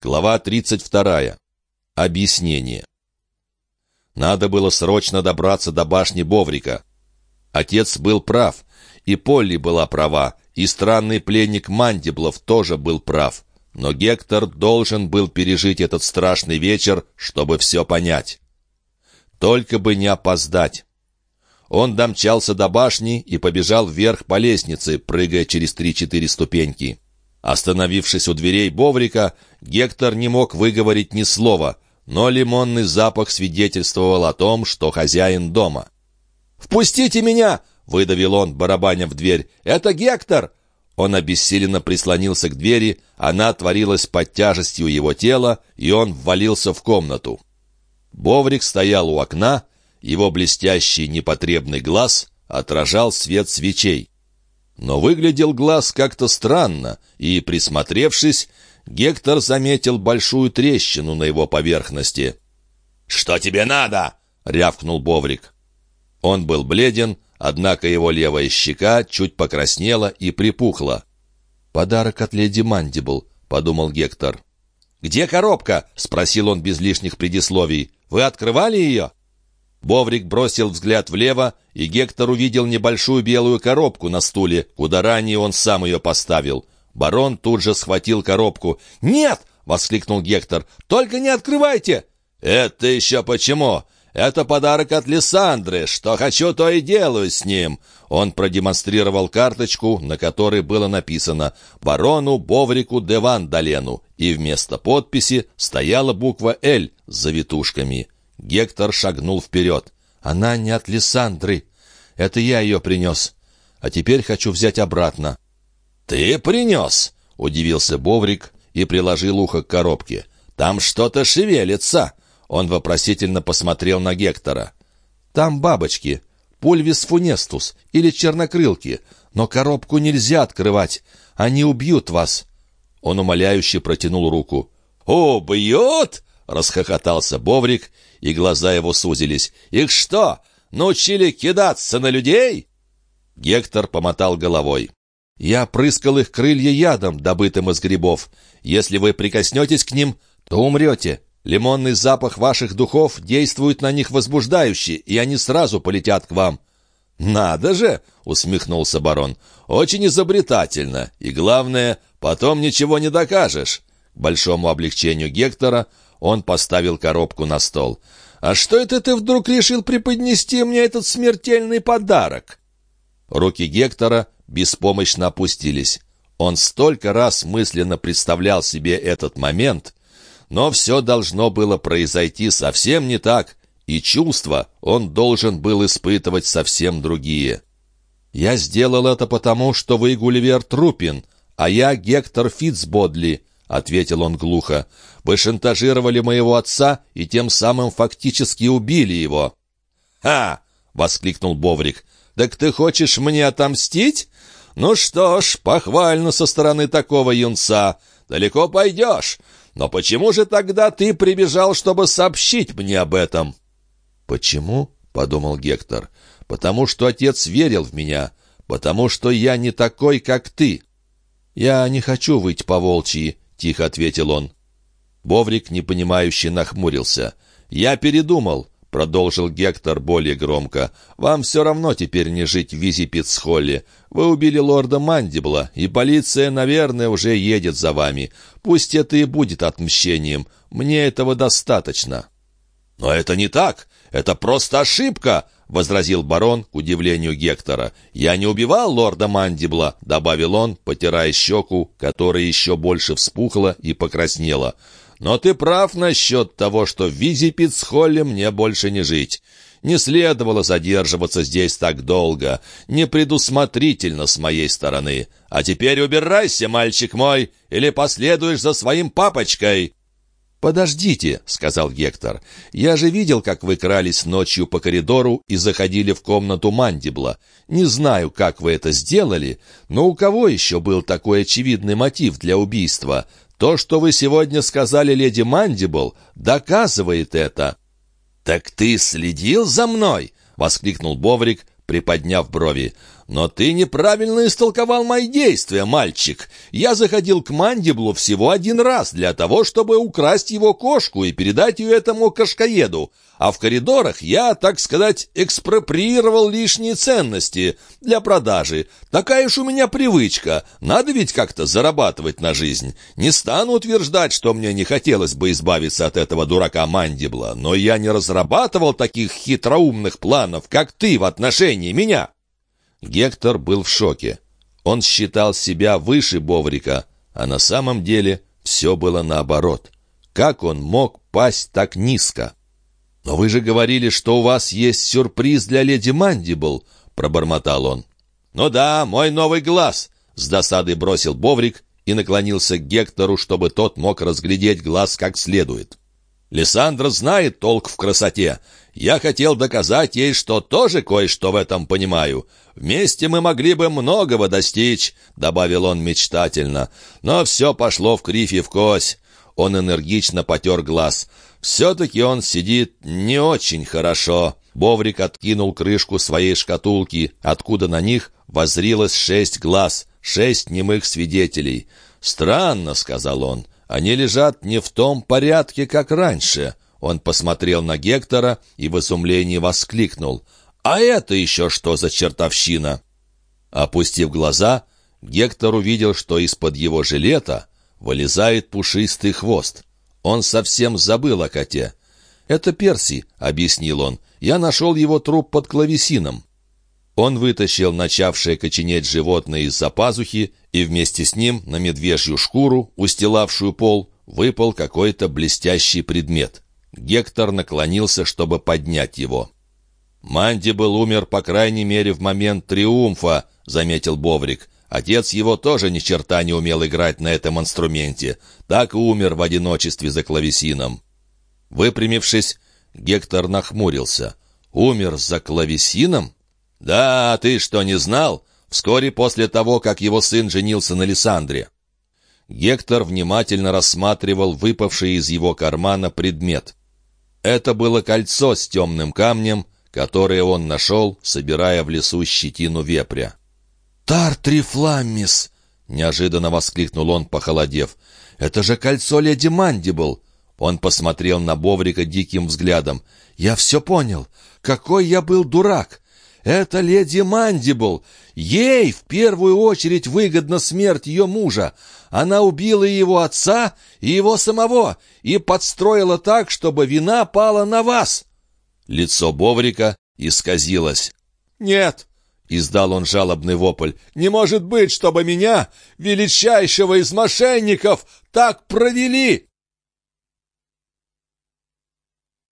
Глава 32. Объяснение. Надо было срочно добраться до башни Боврика. Отец был прав, и Полли была права, и странный пленник Мандиблов тоже был прав. Но Гектор должен был пережить этот страшный вечер, чтобы все понять. Только бы не опоздать. Он домчался до башни и побежал вверх по лестнице, прыгая через три-четыре ступеньки. Остановившись у дверей Боврика, Гектор не мог выговорить ни слова, но лимонный запах свидетельствовал о том, что хозяин дома. «Впустите меня!» — выдавил он, барабаня в дверь. «Это Гектор!» Он обессиленно прислонился к двери, она отворилась под тяжестью его тела, и он ввалился в комнату. Боврик стоял у окна, его блестящий непотребный глаз отражал свет свечей. Но выглядел глаз как-то странно, и, присмотревшись, Гектор заметил большую трещину на его поверхности. «Что тебе надо?» — рявкнул Боврик. Он был бледен, однако его левая щека чуть покраснела и припухла. «Подарок от леди Мандибл», — подумал Гектор. «Где коробка?» — спросил он без лишних предисловий. «Вы открывали ее?» Боврик бросил взгляд влево, и Гектор увидел небольшую белую коробку на стуле, куда ранее он сам ее поставил. Барон тут же схватил коробку. «Нет!» — воскликнул Гектор. «Только не открывайте!» «Это еще почему?» «Это подарок от Лиссандры. Что хочу, то и делаю с ним». Он продемонстрировал карточку, на которой было написано «Барону Боврику де Вандалену», и вместо подписи стояла буква «Л» с завитушками. Гектор шагнул вперед. «Она не от Лиссандры. Это я ее принес. А теперь хочу взять обратно». «Ты принес?» — удивился Боврик и приложил ухо к коробке. «Там что-то шевелится!» Он вопросительно посмотрел на Гектора. «Там бабочки, пульвис фунестус или чернокрылки, но коробку нельзя открывать, они убьют вас». Он умоляюще протянул руку. «Убьют?» — расхохотался Боврик и глаза его сузились. «Их что, научили кидаться на людей?» Гектор помотал головой. «Я прыскал их крылья ядом, добытым из грибов. Если вы прикоснетесь к ним, то умрете. Лимонный запах ваших духов действует на них возбуждающе, и они сразу полетят к вам». «Надо же!» — усмехнулся барон. «Очень изобретательно. И главное, потом ничего не докажешь». Большому облегчению Гектора он поставил коробку на стол. «А что это ты вдруг решил преподнести мне этот смертельный подарок?» Руки Гектора беспомощно опустились. Он столько раз мысленно представлял себе этот момент, но все должно было произойти совсем не так, и чувства он должен был испытывать совсем другие. «Я сделал это потому, что вы Гулливер Трупин, а я Гектор Фитцбодли», — ответил он глухо. «Вы шантажировали моего отца и тем самым фактически убили его». «Ха!» — воскликнул Боврик. «Так ты хочешь мне отомстить? Ну что ж, похвально со стороны такого юнца. Далеко пойдешь. Но почему же тогда ты прибежал, чтобы сообщить мне об этом?» «Почему?» — подумал Гектор. «Потому что отец верил в меня. Потому что я не такой, как ты. Я не хочу выйти по волчьи — тихо ответил он. Боврик, непонимающе, нахмурился. «Я передумал», — продолжил Гектор более громко. «Вам все равно теперь не жить в Визипицхолле. Вы убили лорда Мандибла, и полиция, наверное, уже едет за вами. Пусть это и будет отмщением. Мне этого достаточно». «Но это не так. Это просто ошибка», — возразил барон к удивлению Гектора. «Я не убивал лорда Мандибла», — добавил он, потирая щеку, которая еще больше вспухла и покраснела. «Но ты прав насчет того, что в Визипицхолле мне больше не жить. Не следовало задерживаться здесь так долго, непредусмотрительно с моей стороны. А теперь убирайся, мальчик мой, или последуешь за своим папочкой». «Подождите», — сказал Гектор. «Я же видел, как вы крались ночью по коридору и заходили в комнату Мандибла. Не знаю, как вы это сделали, но у кого еще был такой очевидный мотив для убийства? То, что вы сегодня сказали леди Мандибл, доказывает это». «Так ты следил за мной?» — воскликнул Боврик, приподняв брови. «Но ты неправильно истолковал мои действия, мальчик. Я заходил к Мандиблу всего один раз для того, чтобы украсть его кошку и передать ее этому кошкоеду. А в коридорах я, так сказать, экспроприировал лишние ценности для продажи. Такая уж у меня привычка. Надо ведь как-то зарабатывать на жизнь. Не стану утверждать, что мне не хотелось бы избавиться от этого дурака Мандибла, но я не разрабатывал таких хитроумных планов, как ты в отношении меня». Гектор был в шоке. Он считал себя выше Боврика, а на самом деле все было наоборот. Как он мог пасть так низко? «Но вы же говорили, что у вас есть сюрприз для леди Мандибл», — пробормотал он. «Ну да, мой новый глаз», — с досадой бросил Боврик и наклонился к Гектору, чтобы тот мог разглядеть глаз как следует. «Лиссандра знает толк в красоте. Я хотел доказать ей, что тоже кое-что в этом понимаю. Вместе мы могли бы многого достичь», — добавил он мечтательно. «Но все пошло в кривь и в кось». Он энергично потер глаз. «Все-таки он сидит не очень хорошо». Боврик откинул крышку своей шкатулки, откуда на них возрилось шесть глаз, шесть немых свидетелей. «Странно», — сказал он, — «они лежат не в том порядке, как раньше». Он посмотрел на Гектора и в изумлении воскликнул. «А это еще что за чертовщина?» Опустив глаза, Гектор увидел, что из-под его жилета вылезает пушистый хвост. Он совсем забыл о коте. «Это Перси», — объяснил он. «Я нашел его труп под клавесином». Он вытащил начавшее коченеть животное из-за пазухи, и вместе с ним на медвежью шкуру, устилавшую пол, выпал какой-то блестящий предмет. Гектор наклонился, чтобы поднять его. «Мандибл умер, по крайней мере, в момент триумфа», — заметил Боврик. «Отец его тоже ни черта не умел играть на этом инструменте. Так и умер в одиночестве за клавесином». Выпрямившись, Гектор нахмурился. «Умер за клавесином?» «Да, ты что, не знал? Вскоре после того, как его сын женился на Лиссандре». Гектор внимательно рассматривал выпавший из его кармана предмет. Это было кольцо с темным камнем, которое он нашел, собирая в лесу щетину вепря. «Тартрифламмис!» — неожиданно воскликнул он, похолодев. «Это же кольцо леди Мандибл!» Он посмотрел на Боврика диким взглядом. «Я все понял. Какой я был дурак! Это леди Мандибл. Ей в первую очередь выгодна смерть ее мужа. Она убила его отца и его самого и подстроила так, чтобы вина пала на вас». Лицо Боврика исказилось. «Нет!» — издал он жалобный вопль. «Не может быть, чтобы меня, величайшего из мошенников, так провели!»